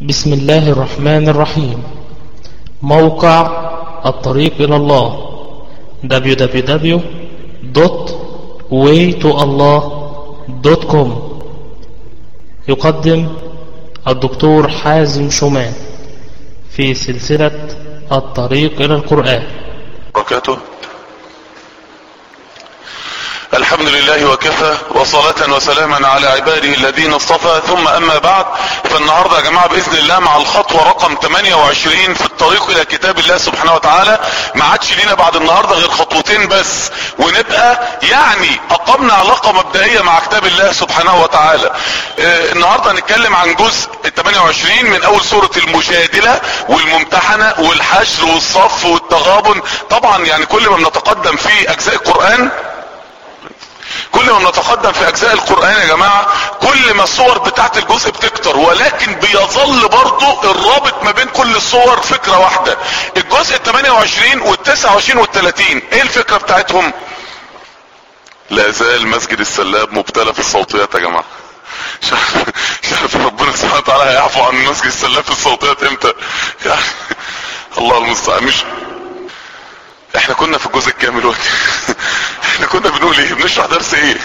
بسم الله الرحمن الرحيم. موقع الطريق إلى الله. www.waytoallah.com يقدم الدكتور حازم شومان في سلسلة الطريق إلى القرآن. وبركاته الحمد لله وكفى وصلاة وسلاما على عباده الذين اصطفى. ثم أما بعد فالنهاردة يا جماعة بإذن الله مع الخطوة رقم 28 في الطريق إلى كتاب الله سبحانه وتعالى. ما عادش لينا بعد النهاردة غير خطوتين بس ونبقى يعني أقمنا علاقة مبدئية مع كتاب الله سبحانه وتعالى. آه النهاردة هنتكلم عن جزء 28 من أول سورة المجادلة والممتحنة والحشر والصف والتغابن. طبعا يعني كل ما بنتقدم في أجزاء القرآن كل ما بنتقدم في أجزاء القرآن يا جماعة كل ما الصور بتاعت الجزء بتكتر ولكن بيظل برضو الرابط ما بين كل الصور فكرة واحدة. الجزء ال 28 وال 29 وال 30 إيه الفكرة بتاعتهم؟ لا زال مسجد السلاب مبتلى في الصوتيات يا جماعة. مش عارف ربنا سبحانه وتعالى هيعفو عن مسجد السلاب في الصوتيات إمتى؟ يعني الله المستعان. مش إحنا كنا في الجزء الكامل وقت إحنا كنا بنقول إيه؟ بنشرح درس إيه؟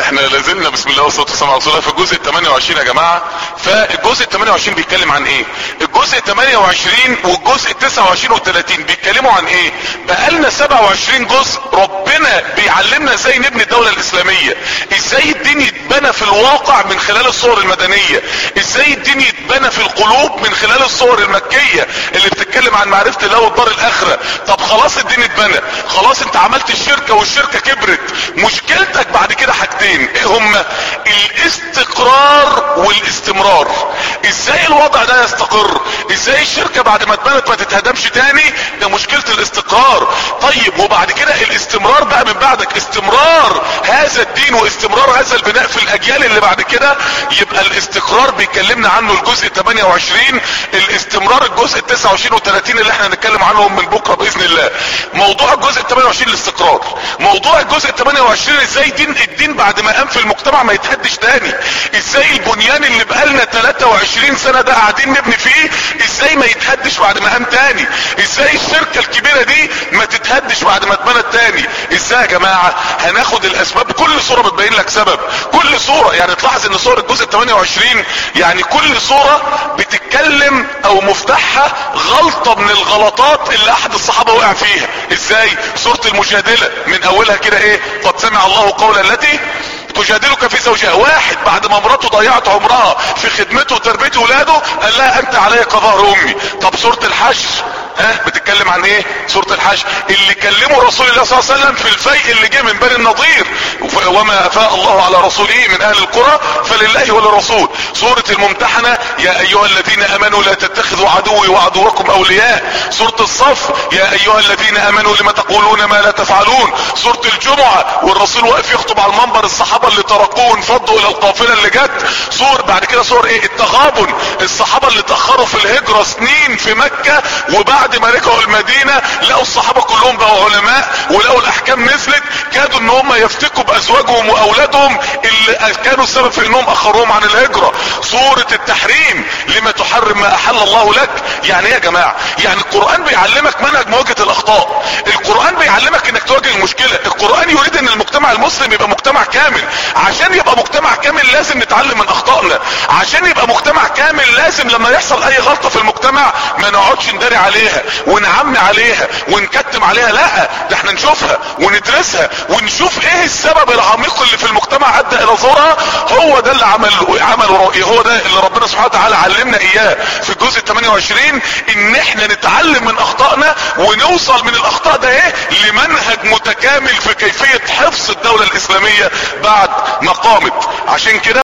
إحنا لازلنا بسم الله والصلاة والسلام على رسول الله. في الجزء ال 28 يا جماعة فالجزء ال 28 بيتكلم عن إيه؟ الجزء ال 28 والجزء ال 29 وال 30 بيتكلموا عن إيه؟ بقالنا 27 جزء ربنا بيعلمنا إزاي نبني الدولة الإسلامية. إزاي الدين يتبنى في الواقع من خلال الصور المدنية؟ إزاي الدين يتبنى في القلوب من خلال الصور المكية اللي بتتكلم عن معرفة الله والدار الآخرة؟ طب خلاص الدين اتبنى خلاص انت عملت الشركة والشركة كبرت مشكلتك بعد كده حاجتين إيه هما إزاي الوضع ده يستقر؟ إزاي الشركة بعد ما اتبنت ما تتهدمش تاني؟ ده مشكلة الاستقرار. طيب وبعد كده الاستمرار بقى من بعدك. استمرار هذا الدين واستمرار هذا البناء في الأجيال اللي بعد كده يبقى الاستقرار بيكلمنا عنه الجزء 28 الاستمرار الجزء 29 و30 اللي إحنا هنتكلم عنهم من بكرة بإذن الله. موضوع الجزء 28 الاستقرار. موضوع الجزء 28 إزاي دين الدين بعد ما قام في المجتمع ما يتهدش تاني؟ إزاي البنيان اللي بقالنا 23 سنة ده قاعدين نبني فيه إزاي ما يتهدش بعد ما قام تاني؟ إزاي الشركة الكبيرة دي ما تتهدش بعد ما اتبنت تاني؟ إزاي يا جماعة؟ هناخد الأسباب كل صورة بتبين لك سبب. كل صورة يعني تلاحظ إن صورة الجزء 28 يعني كل صورة بتتكلم أو مفتاحها غلطة من الغلطات اللي أحد الصحابة وقع فيها. إزاي؟ صورة المجادلة من أولها كده إيه؟ قد سمع الله قول التي تجادلك في زوجها. واحد بعد ما مراته ضيعت عمرها في خدمته وتربية ولاده قال لها أنت علي كظهر امي طب سورة الحشر. ها؟ بتتكلم عن إيه؟ سورة الحشر اللي كلمه رسول الله صلى الله عليه وسلم في الفيء اللي جه من بني النضير. وما أفاء الله على رسوله من أهل القرى فلله وللرسول. سورة الممتحنة يا أيها الذين آمنوا لا تتخذوا عدوي وعدوكم أولياء. سورة الصف يا أيها الذين آمنوا لما تقولون ما لا تفعلون. سورة الجمعة والرسول واقف يخطب على المنبر الصحابة اللي تركوه انفضوا إلى القافلة اللي جت. صور بعد كده صور إيه؟ التغابن. الصحابة اللي تأخروا في الهجرة سنين في مكة وبعد ما رجعوا المدينة لقوا الصحابة كلهم بقوا علماء ولقوا الأحكام نزلت كادوا إن هم يفتكوا بأزواجهم وأولادهم اللي كانوا السبب في إنهم أخروهم عن الهجرة. صورة التحريم لما تحرم ما أحل الله لك. يعني إيه يا جماعة؟ يعني القرآن بيعلمك منهج مواجهة الأخطاء. القرآن بيعلمك إنك تواجه المشكلة. القرآن يريد إن المجتمع المسلم يبقى مجتمع كامل. عشان يبقى مجتمع كامل لازم نتعلم من أخطائنا. عشان يبقى مجتمع كامل لازم لما يحصل أي غلطة في المجتمع ما نقعدش نداري عليها ونعمي عليها ونكتم عليها. لا ده إحنا نشوفها وندرسها ونشوف إيه السبب العميق اللي في المجتمع إلى ظهورها هو ده اللي عمل عمله هو ده اللي ربنا سبحانه وتعالى علمنا إياه. في الجزء 28 إن إحنا نتعلم من أخطائنا ونوصل من الأخطاء ده إيه؟ لمنهج متكامل في كيفية حفظ الدولة الإسلامية بعد ما قامت عشان كده